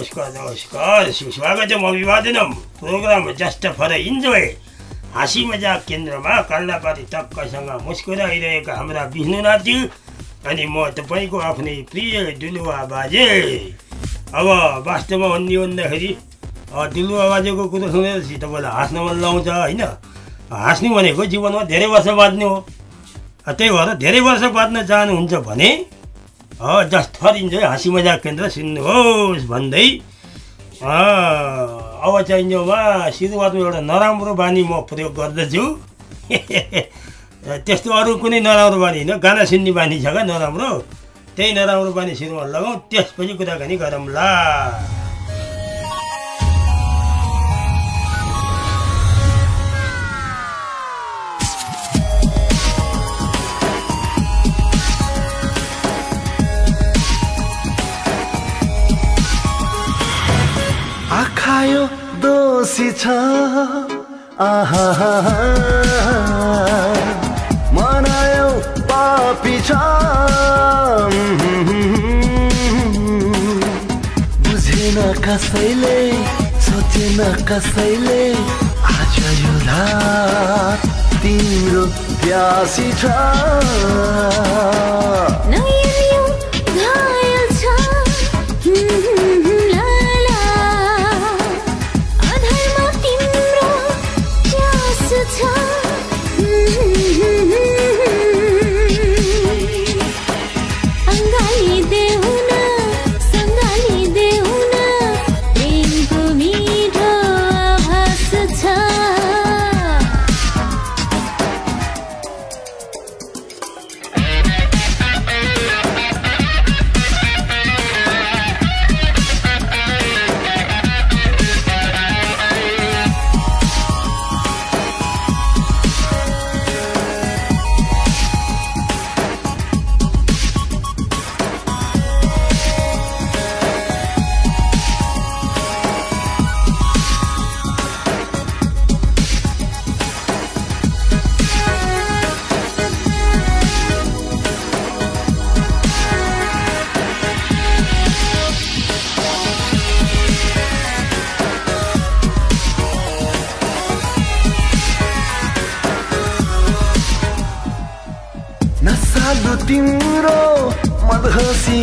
नमस्कार नमस्कार नमस्कार सुस्वागतम अभिवादनम प्रोग्राम जस्ट फर इन्जोय हाँसी मजाक केन्द्रमा कल्लापाती टक्कसँग मुस्कुराइरहेका हाम्रा विष्णुनाथजी अनि म तपाईँको आफ्नै प्रिय डुलुवा बाजे अब वास्तवमा भन्ने भन्दाखेरि डुलुवा बाजेको कुरो सुनेपछि तपाईँलाई हाँस्न मन लाउँछ होइन हाँस्नु भनेको जीवनमा धेरै वर्ष बाँच्नु हो त्यही भएर धेरै वर्ष बाँच्न चाहनुहुन्छ भने जस्ट फर इन्जोय हाँसी मजाक केन्द्र सुन्नुहोस् भन्दै अब चाहिँ जोमा सुरुवातमा एउटा नराम्रो बानी म प्रयोग गर्दछु त्यस्तो अरू कुनै नराम्रो बानी होइन गाना सुन्ने बानी छ क्या नराम्रो त्यही नराम्रो बानी सुरुमा लगाउँ त्यसपछि कुराकानी गरौँला दोषी छ। आहा मनायो पापी छ। बुझेन कसैले सोचेन कसैले आज यो रात तिम्रो प्यासी छ।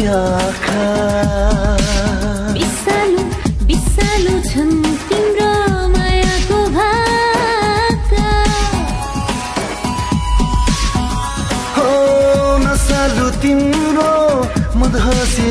आँखा। बिसालु बिसालु छन् तिम्रो मायाको भाका। हो नसालु तिम्रो मदहसी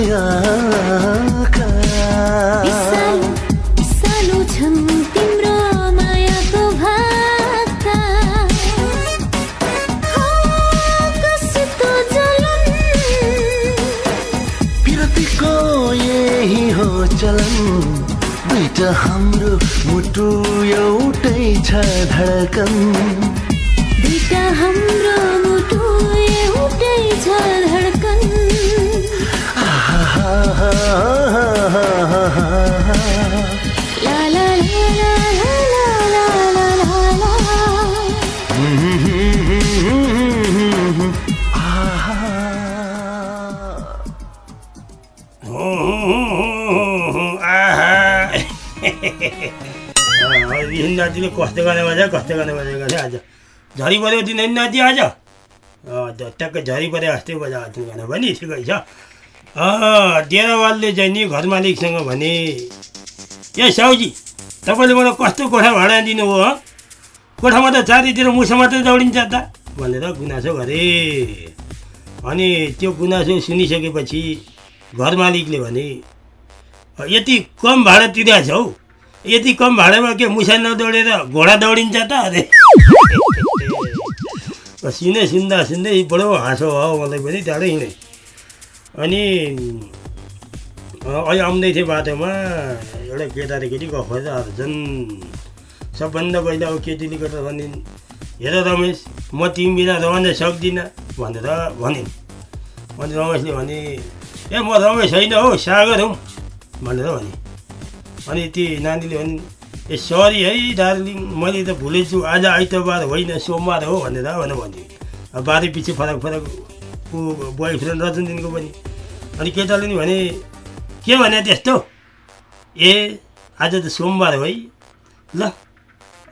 छ धडकन। दुईटा हाम्रो मुटु एउटै छ धडकन। ला नातिले कस्तो गर्ने मजा कस्तो गर्ने मजा गर्ने आज झरी पऱ्यो दिन नाति आज ट्याक्कै झरी जस्तै बजाएको थियो गाना पनि ठिकै छ डेरावालले चाहिँ नि घर मालिकसँग भने ए साउजी तपाईँले मलाई कस्तो कोठा भाडा दिनुभयो कोठामा त चारैतिर मुसा मात्रै दौडिन्छ त भनेर गुनासो गरे अनि त्यो गुनासो सुनिसकेपछि घर मालिकले भने यति कम भाडा तिरेको छ हौ यति कम भाडामा के मुसा नदौडेर घोडा दौडिन्छ त? अरे। सुने सुन्दा सुन्दै बडो हाँसो भयो मलाई पनि टाढै हिँडेँ। अनि अहिले आउँदै थिएँ बाटोमा। एउटा केटा र केटी गफ झन् सबभन्दा पहिला अब केटीले गर्दा भनिन् हेर रमेश म तिमी बिना रहन सक्दिनँ भनेर भनिन्। अनि रमेशले भने ए म रमेश होइन हौ सागर हौ भनेर भने। अनि ती नानीले भने ए सरी है दार्जिलिङ मैले त भुलेछु आज आइतबार होइन सोमबार हो भनेर भनेर भन्यो। अब बारे पछि फरक फरक ऊ बोय फ्रेन्ड रजन दिनको पनि। अनि केटाले नि भने के भने त्यस्तो? ए आज त सोमबार हो है। ल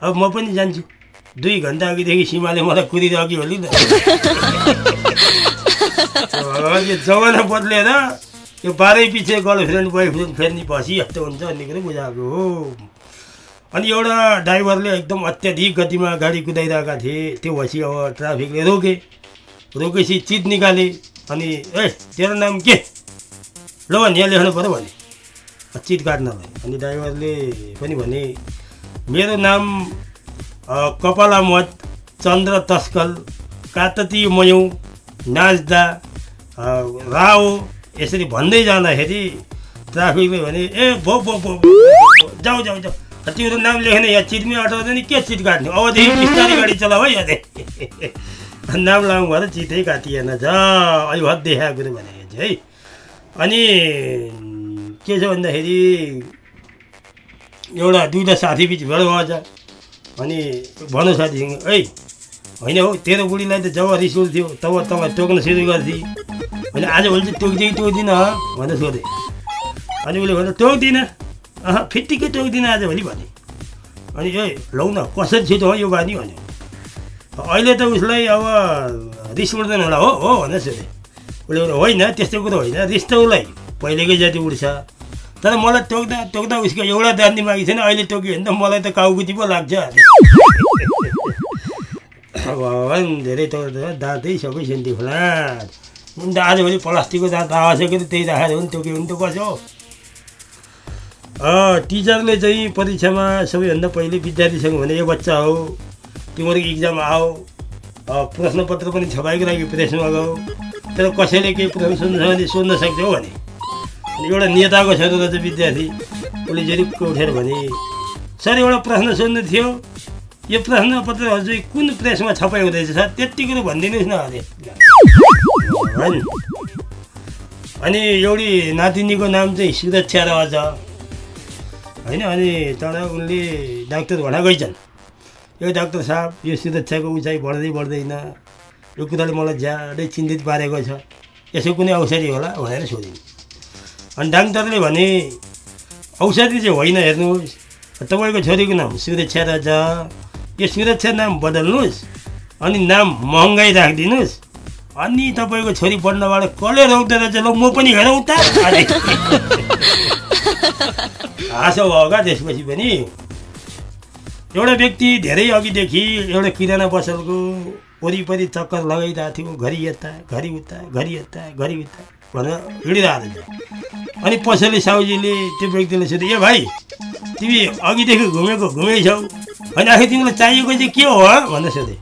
अब म पनि जान्छु। दुई घन्टा अघिदेखि सीमाले मलाई कुदिरहेको होली त भगवान् यो जमाना बदलेर यो बाह्रै पछि गर्लफ्रेन्ड बोयफ्रेन्ड फेर्ने बसी यस्तो हुन्छ भन्ने कुरो बुझाएको हो। अनि एउटा ड्राइभरले एकदम अत्याधिक गतिमा गाडी कुदाइरहेका थिए। त्यो भएपछि अब ट्राफिकले रोके। रोकेपछि चिट निकाले। अनि ए तेरो नाम के? ल भने यहाँ लेख्नु पऱ्यो भने। चिट काट्नलाई अनि ड्राइभरले पनि भने मेरो नाम अ, कपाला मत चन्द्र तस्कल कातती मयौँ नाच्दा राओ यसरी भन्दै जाँदाखेरि ट्राफिकले भने ए भो भो भो जाऊ जाऊ जाऊ। तिम्रो नाम लेख्ने यहाँ चिटमै अटाउँदैन नि के चिट काट्ने अबदेखि बिस्तारै गाडी चलाऊ है यहाँ नाम लाउँ भएर चिटै काटिएन छ अहिले देखाएको कुरो भनेको चाहिँ है। अनि के छ भन्दाखेरि एउटा दुईवटा साथी बिच भेट भएछ अनि भनौँ साथीसँग ऐ होइन हौ तेरो बुढीलाई त जब रिस उठ्थ्यो तब तँलाई टोक्न सुरु गर्थे अनि आजभोलि चाहिँ टोक्दै टोक्दिनँ भनेर सोधेँ। अनि उसले भन्दा टोक्दिनँ अह फिट्टिकै टोक्दिनँ आजभोलि भने अनि ए लौ न कसरी छिटो हो यो बानी? भन्यो। अहिले त उसलाई अब रिस उठ्दैन होला हो हो भनेर सोधेँ। उसले होइन त्यस्तो कुरो होइन रिस त उसलाई पहिलेकै जति उठ्छ। तर मलाई टोक्दा टोक्दा उसको एउटा दान्ती मागी छैन अहिले टोक्यो भने त मलाई त काउकुती पो लाग्छ। भगवान् धेरै त दाँतै सबै सेन्टी फ्ल्याट अन्त आजभोलि प्लास्टिकको दाँत आवश्यक त्यही राखेर टोक्यो भने त कसो टिचरले चाहिँ परीक्षामा सबैभन्दा पहिले विद्यार्थीसँग भने यो बच्चा हो तिमीहरूको इक्जाम आऊ। प्रश्नपत्र पनि छपाइको लागि प्रेसमा गाऊ तर कसैले केही प्रश्न सोध्नु छ भने सोध्न सक्छौ भने। एउटा नेताको छोरो रहेछ विद्यार्थी उसले जरिक्क उठेर भने सर एउटा प्रश्न सोध्नु थियो। यो प्रश्नपत्रहरू चाहिँ कुन प्रेसमा छपाइ हुँदैछ सर? त्यति कुरो भनिदिनुहोस् न अरे भगवान्। अनि एउटी नातिनीको नाम चाहिँ सुरक्षा रहेछ होइन अनि तर उनले डाक्टर भना गइछन् यो डाक्टर साहब यो सुरक्षाको उचाइ बढ्दै बढ्दैन यो कुराले मलाई ज्यादै चिन्तित पारेको छ यसो कुनै औषधि होला भनेर सोधिन् अनि डाक्टरले भने औषधि चाहिँ होइन हेर्नुहोस् तपाईँको छोरीको नाम सुरक्षा रहेछ यो सुरक्षा नाम बदल्नुहोस् अनि नाम महँगाइ राखिदिनुहोस् अनि तपाईँको छोरी पढ्नबाट कसले रोक्दो रहेछ। ल म पनि हेरौँ त। हाँसो भयो क्या त्यसपछि पनि? एउटा व्यक्ति धेरै अघिदेखि एउटा किराना पसलको वरिपरि चक्कर लगाइरहेको थियो। घरि यता घरि उता घरि यता घरि उता भनेर हिँडिरहेको रहेछ अनि पसले साउजीले त्यो व्यक्तिले सोध्यो ए भाइ तिमी अघिदेखि घुमेको घुमेछौ। होइन आखिर तिमीलाई चाहिएको चाहिँ के हँ?" भनेर सोधेँ।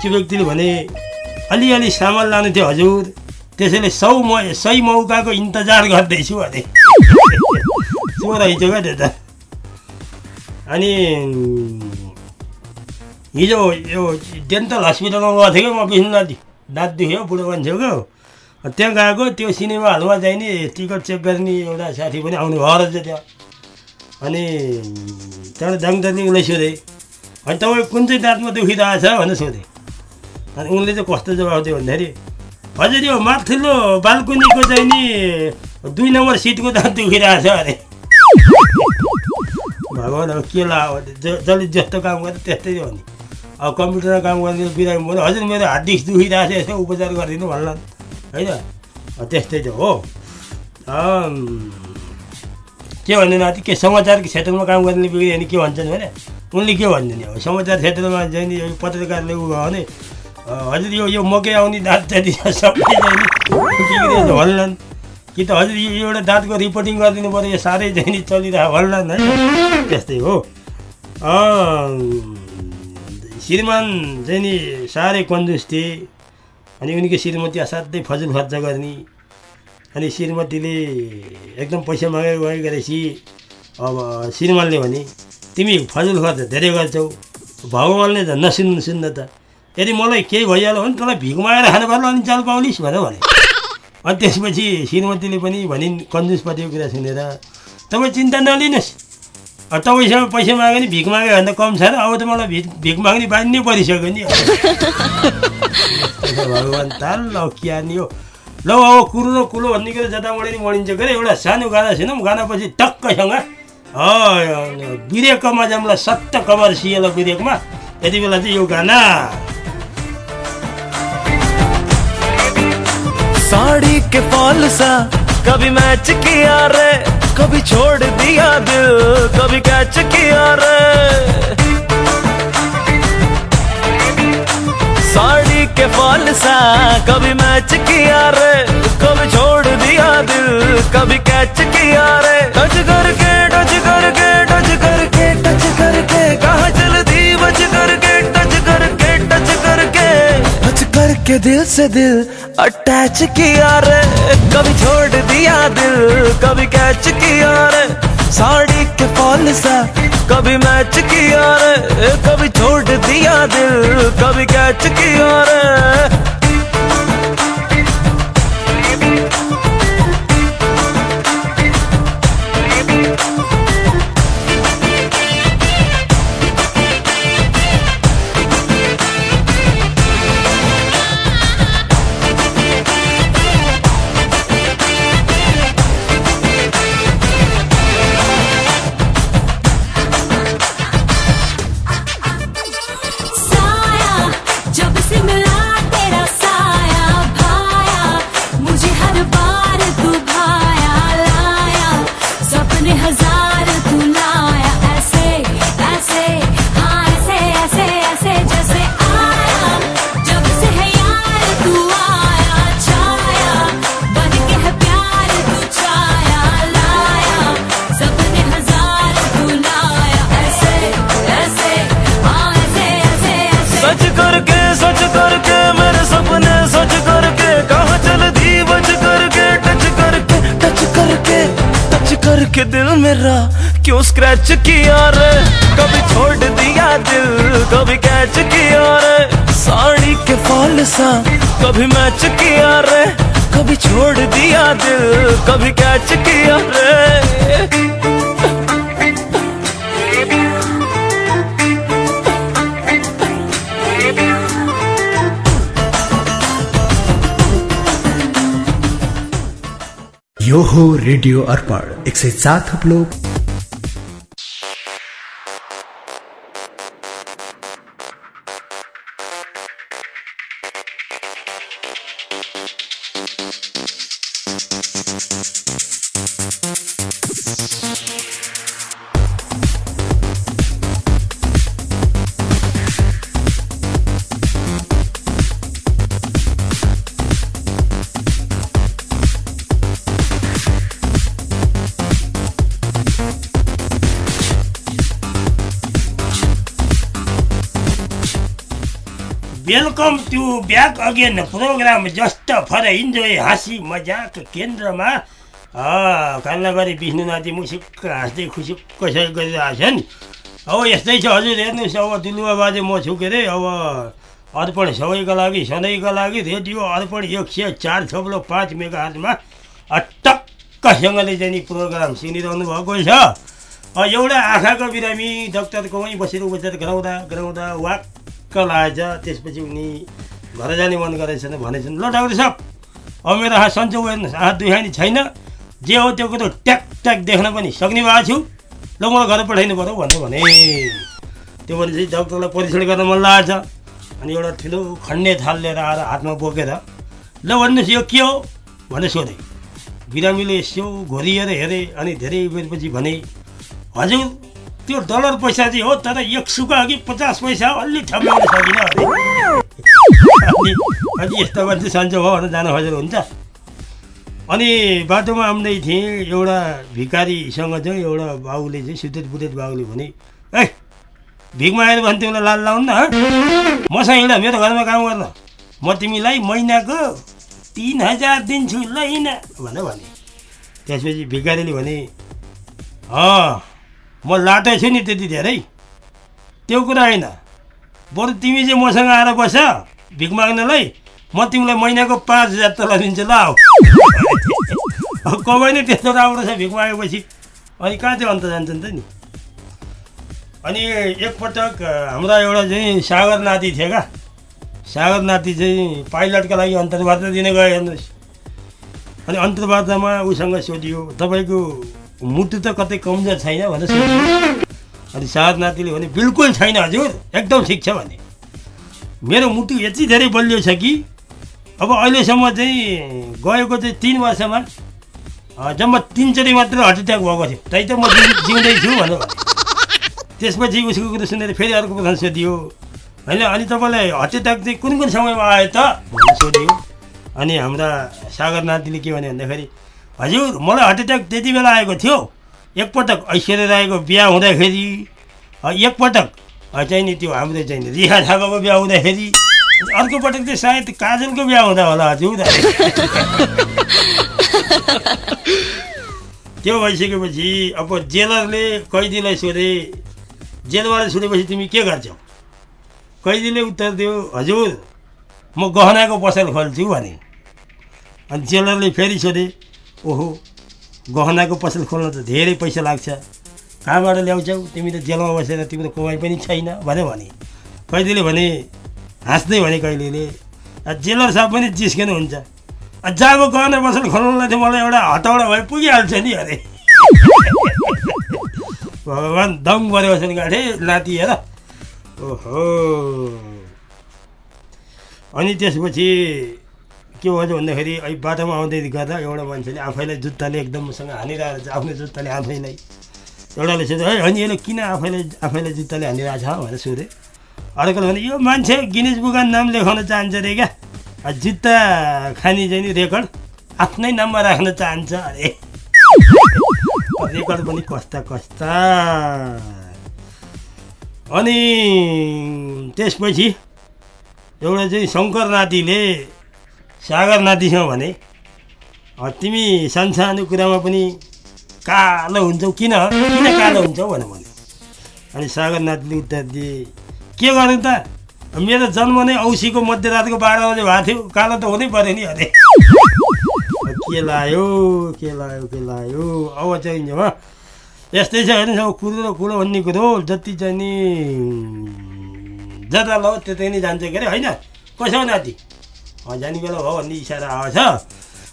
त्यो व्यक्तिले भने अलिअलि सामान लानु थियो हजुर। त्यसैले सौ म सही मौकाको इन्तजार गर्दैछु भने चोर रहेछ क्या त्यो त अनि हिजो यो डेन्टल हस्पिटलमा गएको थिएँ क्या म विष्णुनाथी दाँत दुख्यो बुढो मान्छेको त्यहाँ गएको त्यो सिनेमा हलमा नि टिकट चेक गर्ने एउटा साथी पनि आउनु भयो रहेछ त्यहाँ। अनि त्यहाँबाट डाक्टरले उसलाई सोधेँ अनि तपाईँ कुन चाहिँ दाँतमा दुखिरहेछ? भनेर सोधेँ। अनि उनले चाहिँ कस्तो जवाब दियो भन्दाखेरि हजुर यो माथिल्लो बाल्कुनीको चाहिँ नि दुई नम्बर सिटको दाँत दुखिरहेछ अरे। भगवान् अब के ला जसले जस्तो काम गर्छ त्यस्तै हो नि। अब कम्प्युटरमा काम गर्ने बिरामी भने हजुर मेरो हात डिस्क दुखिरहेको छ यसो उपचार गरिदिनु भन्ला। होइन? त्यस्तै त हो। के भन्ने नाति के समाचारको क्षेत्रमा काम गर्ने बिग्रियो भने के भन्छन् भने उनले के भन्छन् अब समाचार क्षेत्रमा चाहिँ नि पत्रकारले उ भयो भने हजुर यो यो मकै आउने दाँत जति छ सबै चाहिँ नि बिग्रिएछ भन्लान् कि त हजुर यो एउटा दाँतको रिपोर्टिङ गरिदिनु पऱ्यो यो साह्रै चाहिँ नि चलिरहेको भन्लान् है त्यस्तै हो श्रीमान चाहिँ नि साह्रै कन्जुस थिए अनि उनीको श्रीमती असाध्यै फजुल खर्च गर्ने अनि श्रीमतीले एकदम पैसा मागेर गएको रहेछ अब श्रीमानले भने तिमी फजुल खर्च धेरै गर्छौ भगवान्ले त नसुन्नु सुन्न त यदि मलाई केही भइहाल्यो भने तँलाई भिख मागेर खानु पर्ला अनि चाल पाउलिस् भनेर भने। अनि त्यसपछि श्रीमतीले पनि भनिन् कन्जुसपट्टिको कुरा सुनेर तपाईँ चिन्ता नलिनुहोस्। तपाईँसँग पैसा माग्यो भने भिख माग्यो भने त कम छ र अब त मलाई भिख भिख माग्ने बानी नै परिसक्यो नि। भगवान् ताल लकिया नि हो। ल अब कुरो र कुलो भन्ने कुरो जताबाट नि मरिन्छ के एउटा सानो गाना सुनौँ। गानापछि टक्कसँग बिरेकमा जाउँला सत्त कभर सिएल बिरेकमा। यति बेला चाहिँ यो गाना साड़ी के फॉल सा। कभी मैच किया रे, कभी छोड़ दिया दिल, कभी कैच किया रे। साड़ी के फॉल सा, कभी मैच किया रे, कभी छोड़ दिया दिल, कभी कैच किया रे। टच करके टच करके टच करके टच करके, कहा जल्दी बच करके, टच टच के दिल से दिल अटैच किया रे। कभी छोड़ दिया दिल, कभी कैच किया रे। साड़ी के फॉल सा कभी मैच किया रे। कभी छोड़ दिया दिल, कभी कैच किया रे। करके दिल मेरा क्यों स्क्रैच किया रे? कभी छोड़ दिया दिल, कभी कैच किया रे? साड़ी के फॉल सा कभी मैच किया रे? कभी छोड़ दिया दिल, कभी कैच किया रे? यो हो रेडियो अर्पण एक सय सात थप्लो welcome to back again programme just for enjoy हाँसी मजाक केन्द्रमा कान्ना गरी विष्णु नाति मुसिक्क हाँस्दै खुसिक्क सही गरिरहेछन् अब यस्तै छ हजुर हेर्नुहोस् अब दुलुवा बाजे म छु के अरे अब अर्पण सबैका लागि सधैँका लागि रेडियो अर्पण एक सय चार थप्लो पाँच मेगा हातमा टक्कसँगले चाहिँ नि प्रोग्राम सुनिरहनु भएको छ एउटा आँखाको बिरामी डक्टरको वहीँ बसेर उपचार गराउँदा गराउँदा वाक्क लागेछ त्यसपछि उनी घर जाने मन गरेछन् भनेछन् ल डाक्टर साहब अब मेरो हात सन्चो हेर्नुहोस् हात दुखाइने छैन। जे हो त्यो कुरो ट्याक ट्याक देख्न पनि सक्ने भएको छु। ल मलाई घर पठाइनु पऱ्यो भनेर भने। त्यो भने चाहिँ डक्टरलाई परीक्षण गर्न मन लागेछ। अनि एउटा ठुलो खन्ने थाल लिएर आएर हातमा बोकेर ल भन्नुहोस् यो के हो? भनेर सोधेँ। बिरामीले यसो घोरिएर हेरेँ अनि धेरै बेरपछि भने हजुर त्यो डलर पैसा चाहिँ हो तर एक सुका अघि पचास पैसा अलि ठम्याउन सकिनँ अरे। अनि यस्तो मान्छे सन्चो भयो भनेर जानु हजुर हुन्छ। अनि बाटोमा आउँदै थिएँ एउटा भिकारीसँग चाहिँ एउटा बाबुले चाहिँ सुतेत बुतेत बाबुले भने ए भिख मागेर भने तिमीलाई लाल लाउनु न हँ? मसँग हिँड मेरो घरमा काम गर्न म तिमीलाई महिनाको तिन हजार दिन्छु ल हिँड भनेर भने त्यसपछि भिखारीले भने अँ म लाटै छु नि त्यति धेरै। त्यो कुरा होइन। बरु तिमी चाहिँ मसँग आएर बस भिख माग्नलाई। म तिमीलाई महिनाको पाँच हजार तल दिन्छु ल कमाइ नै त्यस्तो राम्रो छ भिख मागेपछि। अनि कहाँ चाहिँ अन्त जान्छन् त नि? अनि एकपटक हाम्रा एउटा चाहिँ सागर नाति थिए क्या सागर नाति चाहिँ पाइलटका लागि अन्तर्वार्ता दिन गयो हेर्नुहोस्। अनि अन्तर्वार्तामा उसँग सोधियो तपाईँको मुटु त कतै कमजोर छैन भनेर अनि सार नातिले भने बिल्कुल छैन हजुर एकदम ठिक छ भने। मेरो मुटु यति धेरै बलियो छ कि अब अहिलेसम्म चाहिँ गएको चाहिँ तिन वर्षमा जम्मा तिनचोटि मात्र हार्ट एट्याक भएको थियो तै त म जिउ- जिउँदै छु भनेर भने त्यसपछि उसको कुरो सुनेर फेरि अर्को प्रश्न सोधियो। होइन अनि तपाईँलाई हार्ट एट्याक चाहिँ कुन कुन समयमा आयो त? भनेर सोधियो। अनि हाम्रा सागर नातिले के भन्यो भन्दाखेरि हजुर मलाई हार्ट एट्याक त्यति बेला आएको थियो। एकपटक ऐश्वर्या राईको बिहा हुँदाखेरि एकपटक चाहिँ नि त्यो हाम्रो चाहिँ रिहा थापाको बिहा हुँदाखेरि अर्को पटक चाहिँ सायद काजलको बिहा हुँदा होला हजुर त्यो भइसकेपछि अब जेलरले कैदीलाई सोधे जेलबाट सुनेपछि तिमी के गर्छौ? कैदीले उत्तर दियो हजुर म गहनाको पसल खोल्छु भने। अनि जेलरले फेरि सोधे ओहो गहनाको पसल खोल्न त धेरै पैसा लाग्छ। कहाँबाट ल्याउँछौ? तिमी त जेलमा बसेर तिम्रो कमाइ पनि छैन भन्यो भने। कैदीले भने हाँस्दै भने कहिलेले "आ, जेलर साहब पनि जिस्किनुहुन्छ। "आ, जब गहना पसल खोल्नुलाई चाहिँ मलाई एउटा हतौडा भए पुगिहाल्छ नि अरे। भगवान् दम छ नि गाठे नाति हेर। ओहो। अनि त्यसपछि के भन्छ भन्दाखेरि अहिले बाटोमा आउँदै गर्दा एउटा मान्छेले आफैलाई जुत्ताले एकदमसँग हानिरहेको छ आफ्नो जुत्ताले आफैलाई एउटाले सोध्यो है अनि यसले किन आफैलाई आफैलाई जुत्ताले हानिरहेको छ भनेर सोधे अर्कोले भने यो मान्छे गिनिज बुकमा नाम लेखाउन चाहन्छ अरे क्या? जुत्ता खाने चाहिँ नि रेकर्ड आफ्नै नाममा राख्न चाहन्छ अरे। रेकर्ड पनि कस्ता कस्ता। अनि त्यसपछि एउटा चाहिँ शङ्कर नातिले सागर नातिसँग भने "अ, तिमी सानसानो कुरामा पनि कालो हुन्छौ किन? किन कालो हुन्छौ? भनेर भने अनि सागर नातिले उत्तर दिए के गर्नु त? मेरो जन्म नै औँसीको मध्यरातको बाह्र बजे भएको थियो। कालो त हुनै पऱ्यो नि अरे। के लायो के लायो के लायो? अब चाहिँ नि, हो? यस्तै छ हेर्नुहोस् अब कुरो र कुरो भन्ने कुरो। जति चाहिँ नि जता ल त्यतै नै जान्छ के अरे होइन? कसो नाति? जाने बेला भयो भन्ने इसारा आएछ।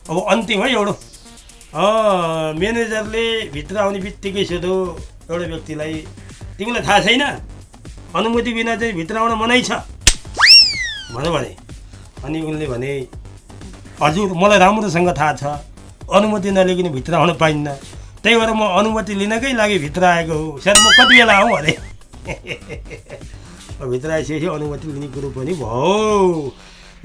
अब अन्तिम है एउटा म्यानेजरले भित्र आउने बित्तिकै सोध्यो एउटा व्यक्तिलाई तिमीलाई थाहा छैन। अनुमति बिना चाहिँ भित्र आउन मनाइ छ। भन्यो भने अनि उनले भने हजुर मलाई राम्रोसँग थाहा छ। अनुमति नलिकन भित्र आउन पाइन्न। त्यही भएर म अनुमति लिनकै लागि भित्र आएको हो। सर म कति बेला आउँ अरे भित्र आइसकेपछि अनुमति लिने कुरो पनि भयो।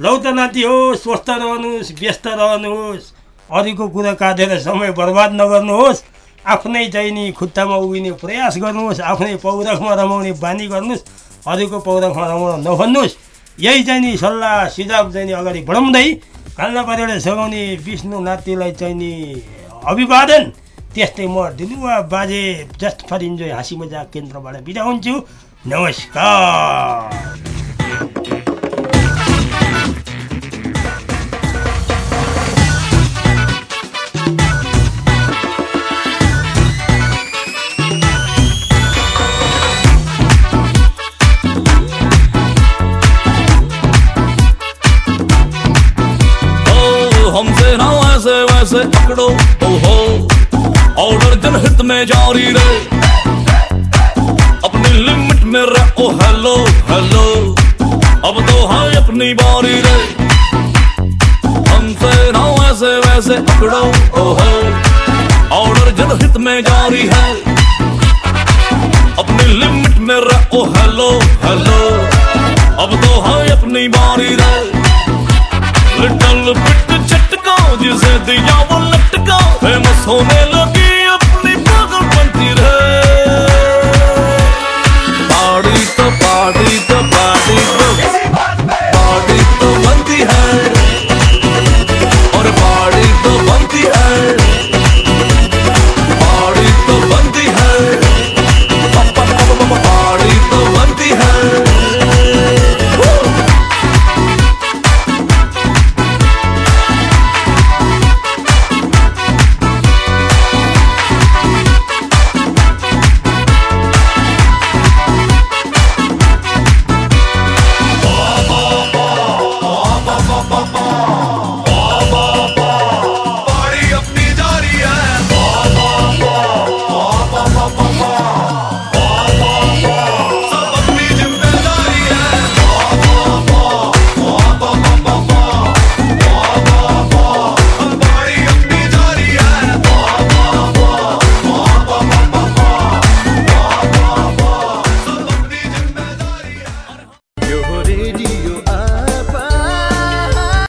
लौ त नाति हो स्वस्थ रहनुहोस् व्यस्त रहनुहोस् अरूको कुरा काटेर समय बर्बाद नगर्नुहोस् आफ्नै चाहिँ नि खुट्टामा उभिने प्रयास गर्नुहोस् आफ्नै पौरखमा रमाउने बानी गर्नुहोस् अरूको पौरखमा रमाउन नभन्नुहोस्। यही चाहिँ नि सल्लाह सुझाव चाहिँ नि अगाडि बढाउँदै काल्ला परेर सघाउने विष्णु नातिलाई नि अभिवादन। त्यस्तै म दिलुवा बाजे जस्ट फर इन्जोय हाँसी मजाक केन्द्रबाट बिदा हुन्छु। नमस्कार। जारी रहे अपनी लिमिट में रहो हेलो हेलो अब तो है, अपनी बारी रे हमसे ना वैसे वैसे पकड़ो ओ, हो। ऑर्डर जनहित में जारी है। अपनी लिमिट में रहो हेलो हेलो अब तो है, अपनी बारी रे लिटल बिट झटका जिसे दिया वो लटका। फ़ेमस होने लगी।